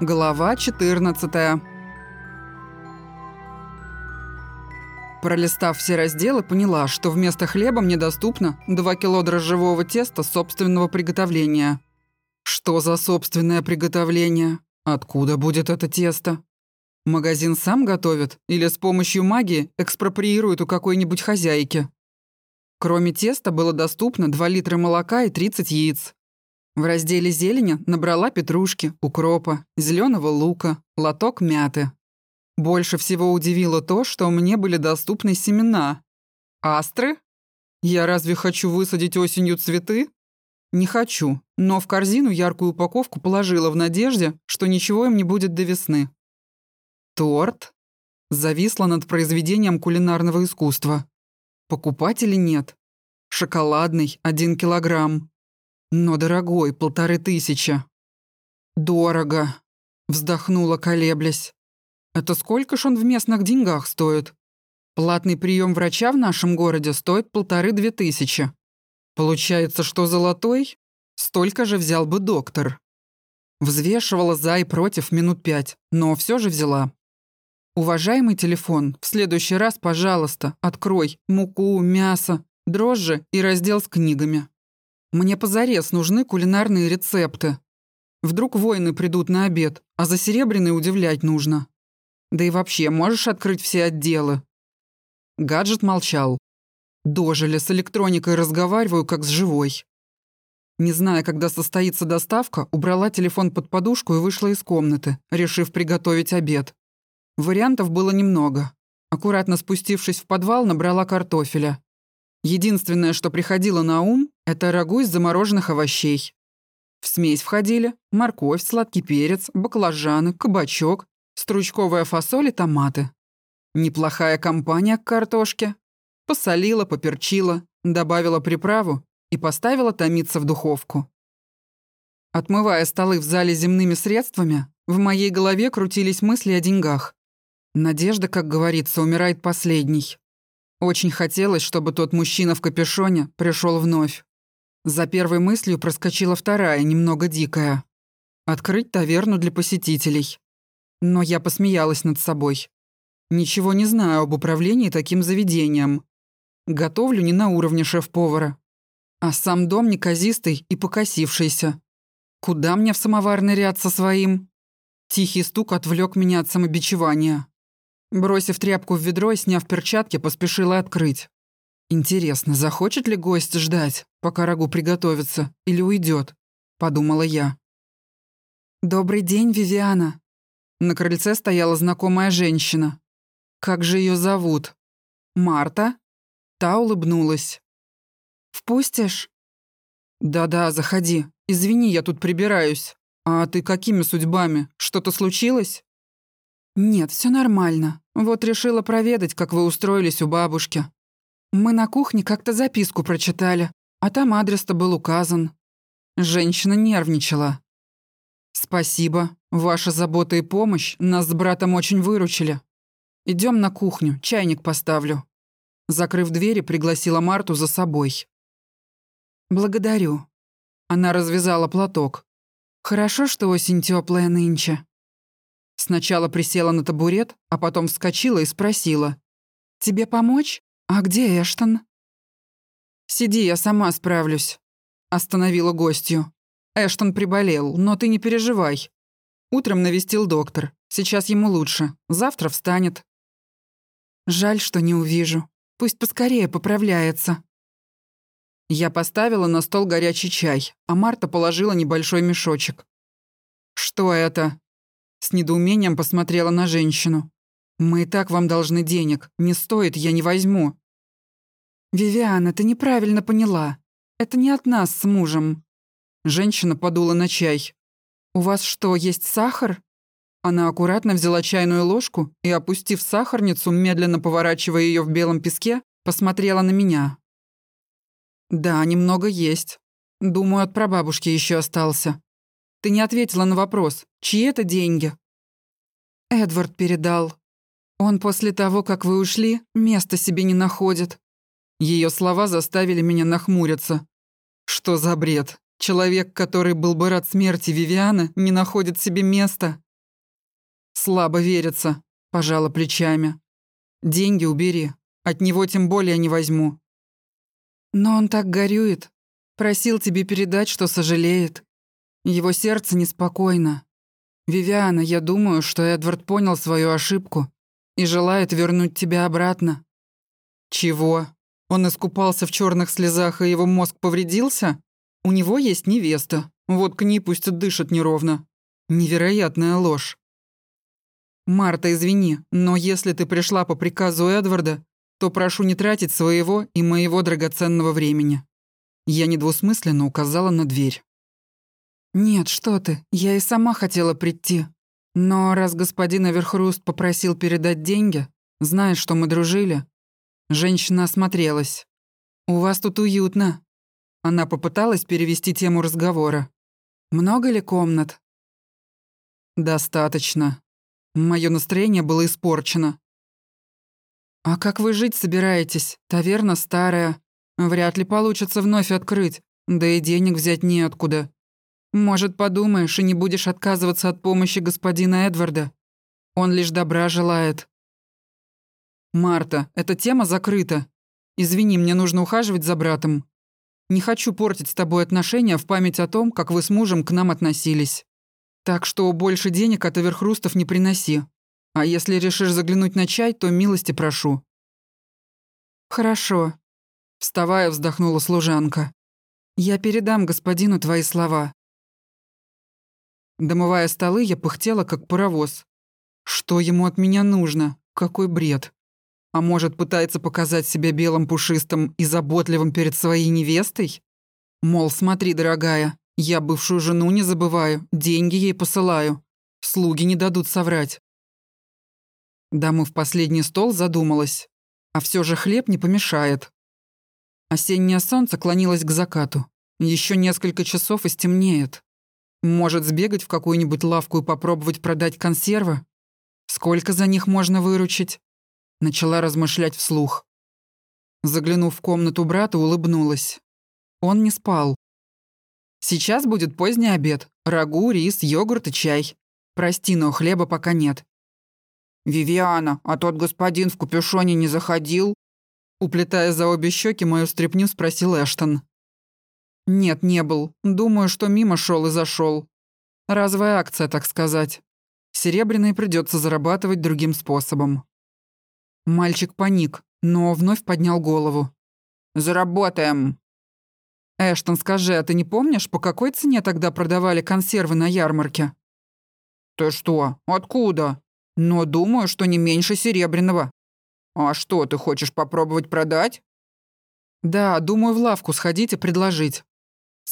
Глава 14 Пролистав все разделы, поняла, что вместо хлеба мне доступно 2 кило дрожжевого теста собственного приготовления. Что за собственное приготовление? Откуда будет это тесто? Магазин сам готовит или с помощью магии экспроприирует у какой-нибудь хозяйки? Кроме теста было доступно 2 литра молока и 30 яиц. В разделе зелени набрала петрушки, укропа, зеленого лука, лоток мяты. Больше всего удивило то, что мне были доступны семена. Астры? Я разве хочу высадить осенью цветы? Не хочу, но в корзину яркую упаковку положила в надежде, что ничего им не будет до весны. Торт? Зависла над произведением кулинарного искусства. Покупать или нет? Шоколадный, один килограмм. Но дорогой, полторы тысячи. Дорого. Вздохнула, колеблясь. Это сколько ж он в местных деньгах стоит? Платный прием врача в нашем городе стоит полторы-две тысячи. Получается, что золотой? Столько же взял бы доктор. Взвешивала за и против минут пять, но все же взяла. «Уважаемый телефон, в следующий раз, пожалуйста, открой муку, мясо, дрожжи и раздел с книгами. Мне позарез нужны кулинарные рецепты. Вдруг воины придут на обед, а за серебряный удивлять нужно. Да и вообще, можешь открыть все отделы?» Гаджет молчал. Дожили, с электроникой разговариваю, как с живой. Не зная, когда состоится доставка, убрала телефон под подушку и вышла из комнаты, решив приготовить обед. Вариантов было немного. Аккуратно спустившись в подвал, набрала картофеля. Единственное, что приходило на ум, это рагу из замороженных овощей. В смесь входили морковь, сладкий перец, баклажаны, кабачок, стручковая фасоль и томаты. Неплохая компания к картошке. Посолила, поперчила, добавила приправу и поставила томиться в духовку. Отмывая столы в зале земными средствами, в моей голове крутились мысли о деньгах. Надежда, как говорится, умирает последней. Очень хотелось, чтобы тот мужчина в капюшоне пришел вновь. За первой мыслью проскочила вторая, немного дикая. Открыть таверну для посетителей. Но я посмеялась над собой. Ничего не знаю об управлении таким заведением. Готовлю не на уровне шеф-повара. А сам дом неказистый и покосившийся. Куда мне в самоварный ряд со своим? Тихий стук отвлек меня от самобичевания. Бросив тряпку в ведро и сняв перчатки, поспешила открыть. «Интересно, захочет ли гость ждать, пока рагу приготовится, или уйдет? подумала я. «Добрый день, Вивиана». На крыльце стояла знакомая женщина. «Как же ее зовут?» «Марта?» Та улыбнулась. «Впустишь?» «Да-да, заходи. Извини, я тут прибираюсь. А ты какими судьбами? Что-то случилось?» «Нет, все нормально. Вот решила проведать, как вы устроились у бабушки. Мы на кухне как-то записку прочитали, а там адрес-то был указан». Женщина нервничала. «Спасибо. Ваша забота и помощь нас с братом очень выручили. Идем на кухню, чайник поставлю». Закрыв двери, пригласила Марту за собой. «Благодарю». Она развязала платок. «Хорошо, что осень теплая нынче». Сначала присела на табурет, а потом вскочила и спросила. «Тебе помочь? А где Эштон?» «Сиди, я сама справлюсь», — остановила гостью. «Эштон приболел, но ты не переживай. Утром навестил доктор. Сейчас ему лучше. Завтра встанет». «Жаль, что не увижу. Пусть поскорее поправляется». Я поставила на стол горячий чай, а Марта положила небольшой мешочек. «Что это?» С недоумением посмотрела на женщину. «Мы и так вам должны денег. Не стоит, я не возьму». «Вивиана, ты неправильно поняла. Это не от нас с мужем». Женщина подула на чай. «У вас что, есть сахар?» Она аккуратно взяла чайную ложку и, опустив сахарницу, медленно поворачивая ее в белом песке, посмотрела на меня. «Да, немного есть. Думаю, от прабабушки еще остался. Ты не ответила на вопрос, чьи это деньги?» «Эдвард передал. Он после того, как вы ушли, места себе не находит». Ее слова заставили меня нахмуриться. «Что за бред? Человек, который был бы рад смерти Вивианы, не находит себе места. «Слабо верится», — пожала плечами. «Деньги убери. От него тем более не возьму». «Но он так горюет. Просил тебе передать, что сожалеет. Его сердце неспокойно. Вивиана, я думаю, что Эдвард понял свою ошибку и желает вернуть тебя обратно». «Чего? Он искупался в черных слезах, и его мозг повредился? У него есть невеста. Вот к ней пусть дышит неровно. Невероятная ложь. «Марта, извини, но если ты пришла по приказу Эдварда, то прошу не тратить своего и моего драгоценного времени». Я недвусмысленно указала на дверь. «Нет, что ты, я и сама хотела прийти. Но раз господин Аверхруст попросил передать деньги, зная, что мы дружили...» Женщина осмотрелась. «У вас тут уютно». Она попыталась перевести тему разговора. «Много ли комнат?» «Достаточно», Мое настроение было испорчено. «А как вы жить собираетесь? Таверна старая. Вряд ли получится вновь открыть, да и денег взять неоткуда. Может, подумаешь и не будешь отказываться от помощи господина Эдварда? Он лишь добра желает». «Марта, эта тема закрыта. Извини, мне нужно ухаживать за братом. Не хочу портить с тобой отношения в память о том, как вы с мужем к нам относились». Так что больше денег от Аверхрустов не приноси. А если решишь заглянуть на чай, то милости прошу». «Хорошо», — вставая, вздохнула служанка. «Я передам господину твои слова». Домывая столы, я пыхтела, как паровоз. Что ему от меня нужно? Какой бред? А может, пытается показать себя белым пушистым и заботливым перед своей невестой? Мол, смотри, дорогая, я бывшую жену не забываю, деньги ей посылаю. Слуги не дадут соврать. Дама в последний стол задумалась. А все же хлеб не помешает. Осеннее солнце клонилось к закату. Еще несколько часов и стемнеет. Может, сбегать в какую-нибудь лавку и попробовать продать консервы? Сколько за них можно выручить? Начала размышлять вслух. Заглянув в комнату брата, улыбнулась. Он не спал. Сейчас будет поздний обед. Рагу, рис, йогурт и чай. Прости, но хлеба пока нет. «Вивиана, а тот господин в капюшоне не заходил?» Уплетая за обе щеки мою стряпню, спросил Эштон. «Нет, не был. Думаю, что мимо шел и зашел. Разовая акция, так сказать. Серебряный придется зарабатывать другим способом». Мальчик паник, но вновь поднял голову. «Заработаем!» «Эштон, скажи, а ты не помнишь, по какой цене тогда продавали консервы на ярмарке?» «Ты что? Откуда? Но думаю, что не меньше серебряного. А что, ты хочешь попробовать продать?» «Да, думаю, в лавку сходить и предложить.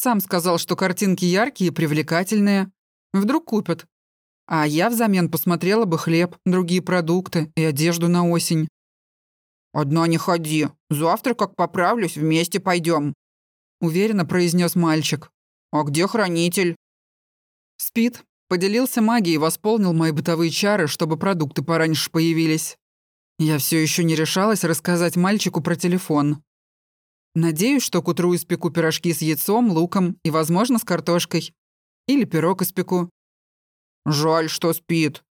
Сам сказал, что картинки яркие и привлекательные. Вдруг купят. А я взамен посмотрела бы хлеб, другие продукты и одежду на осень». «Одна не ходи. Завтра, как поправлюсь, вместе пойдем. — уверенно произнес мальчик. «А где хранитель?» «Спит. Поделился магией и восполнил мои бытовые чары, чтобы продукты пораньше появились. Я все еще не решалась рассказать мальчику про телефон. Надеюсь, что к утру испеку пирожки с яйцом, луком и, возможно, с картошкой. Или пирог испеку. «Жаль, что спит».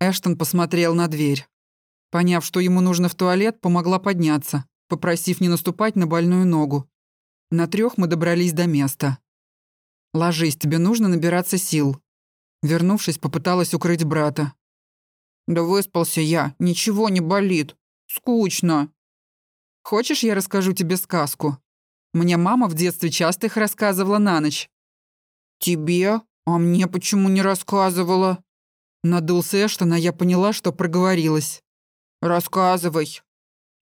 Эштон посмотрел на дверь. Поняв, что ему нужно в туалет, помогла подняться, попросив не наступать на больную ногу. На трех мы добрались до места. «Ложись, тебе нужно набираться сил». Вернувшись, попыталась укрыть брата. «Да выспался я, ничего не болит. Скучно». «Хочешь, я расскажу тебе сказку? Мне мама в детстве часто их рассказывала на ночь». «Тебе? А мне почему не рассказывала?» Надулся Эштон, а я поняла, что проговорилась. «Рассказывай».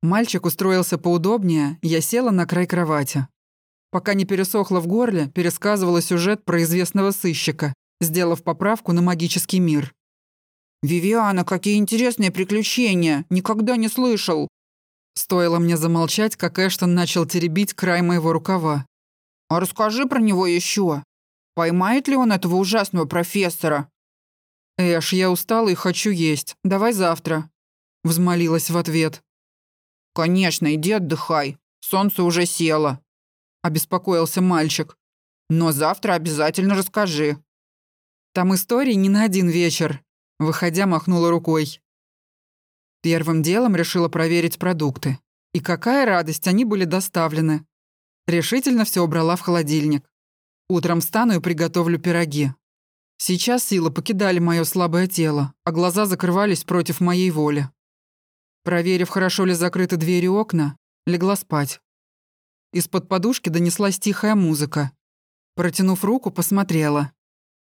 Мальчик устроился поудобнее, я села на край кровати. Пока не пересохло в горле, пересказывала сюжет про известного сыщика, сделав поправку на магический мир. «Вивиана, какие интересные приключения! Никогда не слышал!» Стоило мне замолчать, как Эштон начал теребить край моего рукава. «А расскажи про него еще. Поймает ли он этого ужасного профессора?» «Эш, я устала и хочу есть. Давай завтра», — взмолилась в ответ. «Конечно, иди отдыхай. Солнце уже село», — обеспокоился мальчик. «Но завтра обязательно расскажи». «Там истории не на один вечер. Выходя, махнула рукой. Первым делом решила проверить продукты. И какая радость, они были доставлены. Решительно все убрала в холодильник. Утром встану и приготовлю пироги. Сейчас силы покидали мое слабое тело, а глаза закрывались против моей воли. Проверив, хорошо ли закрыты двери и окна, легла спать. Из-под подушки донеслась тихая музыка. Протянув руку, посмотрела.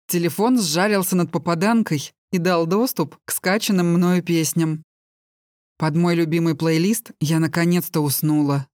Телефон сжарился над попаданкой и дал доступ к скачанным мною песням. Под мой любимый плейлист я наконец-то уснула.